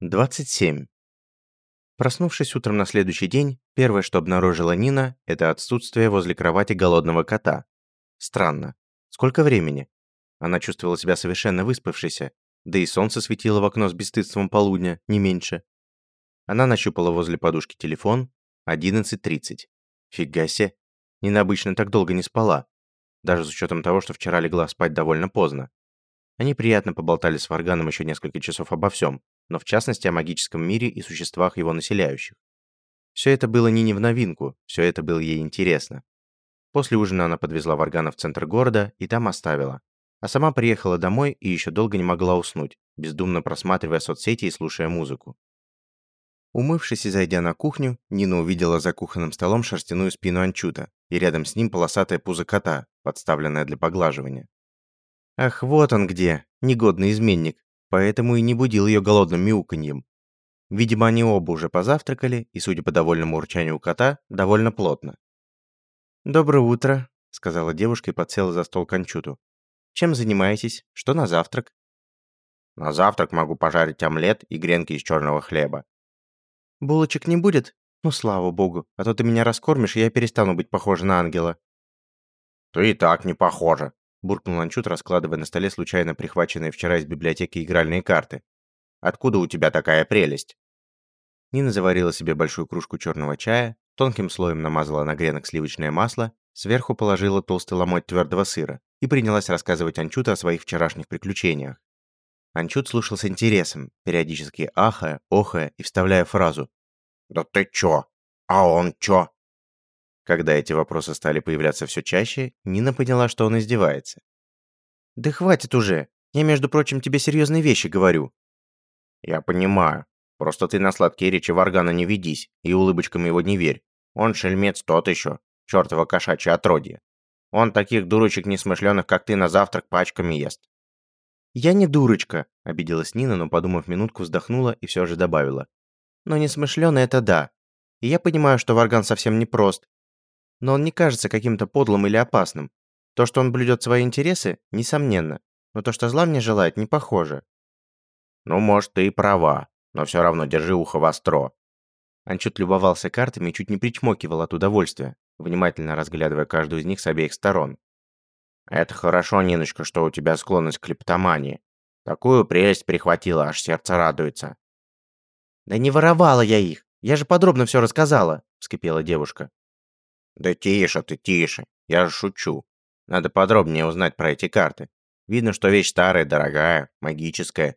27. Проснувшись утром на следующий день, первое, что обнаружила Нина, это отсутствие возле кровати голодного кота. Странно. Сколько времени? Она чувствовала себя совершенно выспавшейся, да и солнце светило в окно с бесстыдством полудня, не меньше. Она нащупала возле подушки телефон. 11.30. Фига себе. Нина обычно так долго не спала. Даже с учетом того, что вчера легла спать довольно поздно. Они приятно поболтали с Варганом еще несколько часов обо всем, но в частности о магическом мире и существах его населяющих. Все это было Нине в новинку, все это было ей интересно. После ужина она подвезла Варгана в центр города и там оставила. А сама приехала домой и еще долго не могла уснуть, бездумно просматривая соцсети и слушая музыку. Умывшись и зайдя на кухню, Нина увидела за кухонным столом шерстяную спину анчута и рядом с ним полосатое пузо кота, подставленное для поглаживания. Ах, вот он где, негодный изменник, поэтому и не будил ее голодным мяуканьем. Видимо, они оба уже позавтракали, и, судя по довольному урчанию кота, довольно плотно. «Доброе утро», — сказала девушка и подсела за стол к Анчуту. «Чем занимаетесь? Что на завтрак?» «На завтрак могу пожарить омлет и гренки из черного хлеба». «Булочек не будет? Ну, слава богу, а то ты меня раскормишь, и я перестану быть похожа на ангела». «Ты и так не похожа», буркнул Анчут, раскладывая на столе случайно прихваченные вчера из библиотеки игральные карты. «Откуда у тебя такая прелесть?» Нина заварила себе большую кружку черного чая, тонким слоем намазала на гренок сливочное масло, сверху положила толстый ломоть твердого сыра и принялась рассказывать Анчуту о своих вчерашних приключениях. Анчут слушал с интересом, периодически ахая, охая и вставляя фразу «Да ты чё? А он чё? Когда эти вопросы стали появляться все чаще, Нина поняла, что он издевается. «Да хватит уже! Я, между прочим, тебе серьезные вещи говорю!» «Я понимаю. Просто ты на сладкие речи Варгана не ведись и улыбочкам его не верь. Он шельмец тот еще, чертова кошачье отродье. Он таких дурочек несмышленых, как ты, на завтрак пачками ест». «Я не дурочка», — обиделась Нина, но, подумав минутку, вздохнула и все же добавила. «Но несмышленый это да. И я понимаю, что Варган совсем не прост, но он не кажется каким-то подлым или опасным. То, что он блюдет свои интересы, несомненно, но то, что зла мне желает, не похоже. Ну, может, ты и права, но все равно держи ухо востро. Анчут любовался картами и чуть не причмокивал от удовольствия, внимательно разглядывая каждую из них с обеих сторон. Это хорошо, Ниночка, что у тебя склонность к клептомании. Такую прелесть прихватила, аж сердце радуется. Да не воровала я их, я же подробно все рассказала, вскипела девушка. Да тише ты, тише. Я же шучу. Надо подробнее узнать про эти карты. Видно, что вещь старая, дорогая, магическая.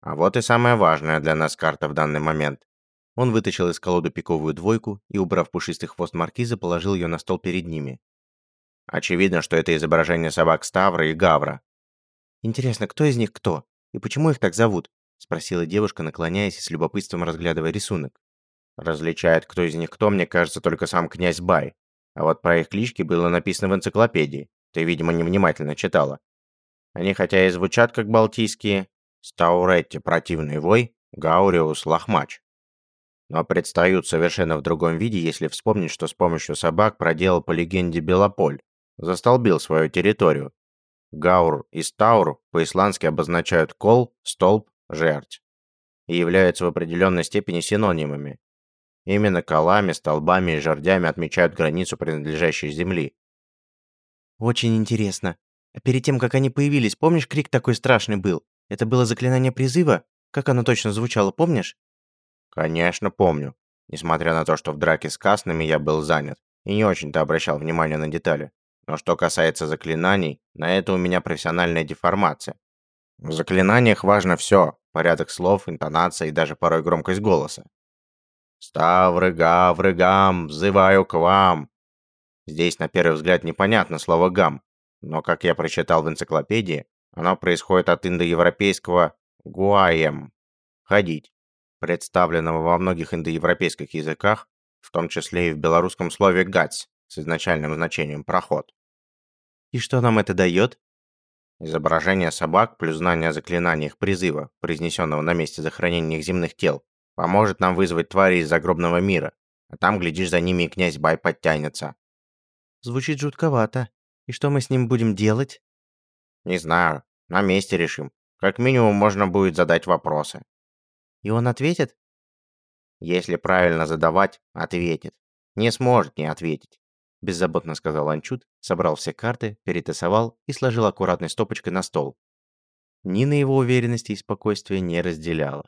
А вот и самая важная для нас карта в данный момент. Он вытащил из колоды пиковую двойку и, убрав пушистый хвост маркиза, положил ее на стол перед ними. Очевидно, что это изображение собак Ставра и Гавра. «Интересно, кто из них кто? И почему их так зовут?» – спросила девушка, наклоняясь и с любопытством разглядывая рисунок. «Различает, кто из них кто, мне кажется, только сам князь Бай. А вот про их клички было написано в энциклопедии. Ты, видимо, невнимательно читала. Они хотя и звучат как балтийские, Стауретти – противный вой, Гауриус – лохмач. Но предстают совершенно в другом виде, если вспомнить, что с помощью собак проделал по легенде Белополь, застолбил свою территорию. Гаур и Стаур по-исландски обозначают кол, столб, жерть и являются в определенной степени синонимами, Именно колами, столбами и жердями отмечают границу принадлежащей земли. Очень интересно. А перед тем, как они появились, помнишь, крик такой страшный был? Это было заклинание призыва? Как оно точно звучало, помнишь? Конечно, помню. Несмотря на то, что в драке с касными я был занят и не очень-то обращал внимание на детали. Но что касается заклинаний, на это у меня профессиональная деформация. В заклинаниях важно все: порядок слов, интонация и даже порой громкость голоса. «Ставры, гавры, гам, взываю к вам!» Здесь на первый взгляд непонятно слово «гам», но, как я прочитал в энциклопедии, оно происходит от индоевропейского «гуаем» – «ходить», представленного во многих индоевропейских языках, в том числе и в белорусском слове «гаць» с изначальным значением «проход». И что нам это дает? Изображение собак плюс знание о заклинаниях призыва, произнесенного на месте захоронения их земных тел, Поможет нам вызвать твари из загробного мира. А там, глядишь, за ними и князь Бай подтянется. Звучит жутковато. И что мы с ним будем делать? Не знаю. На месте решим. Как минимум можно будет задать вопросы. И он ответит? Если правильно задавать, ответит. Не сможет не ответить. Беззаботно сказал Анчут, собрал все карты, перетасовал и сложил аккуратной стопочкой на стол. Нина его уверенности и спокойствия не разделяла.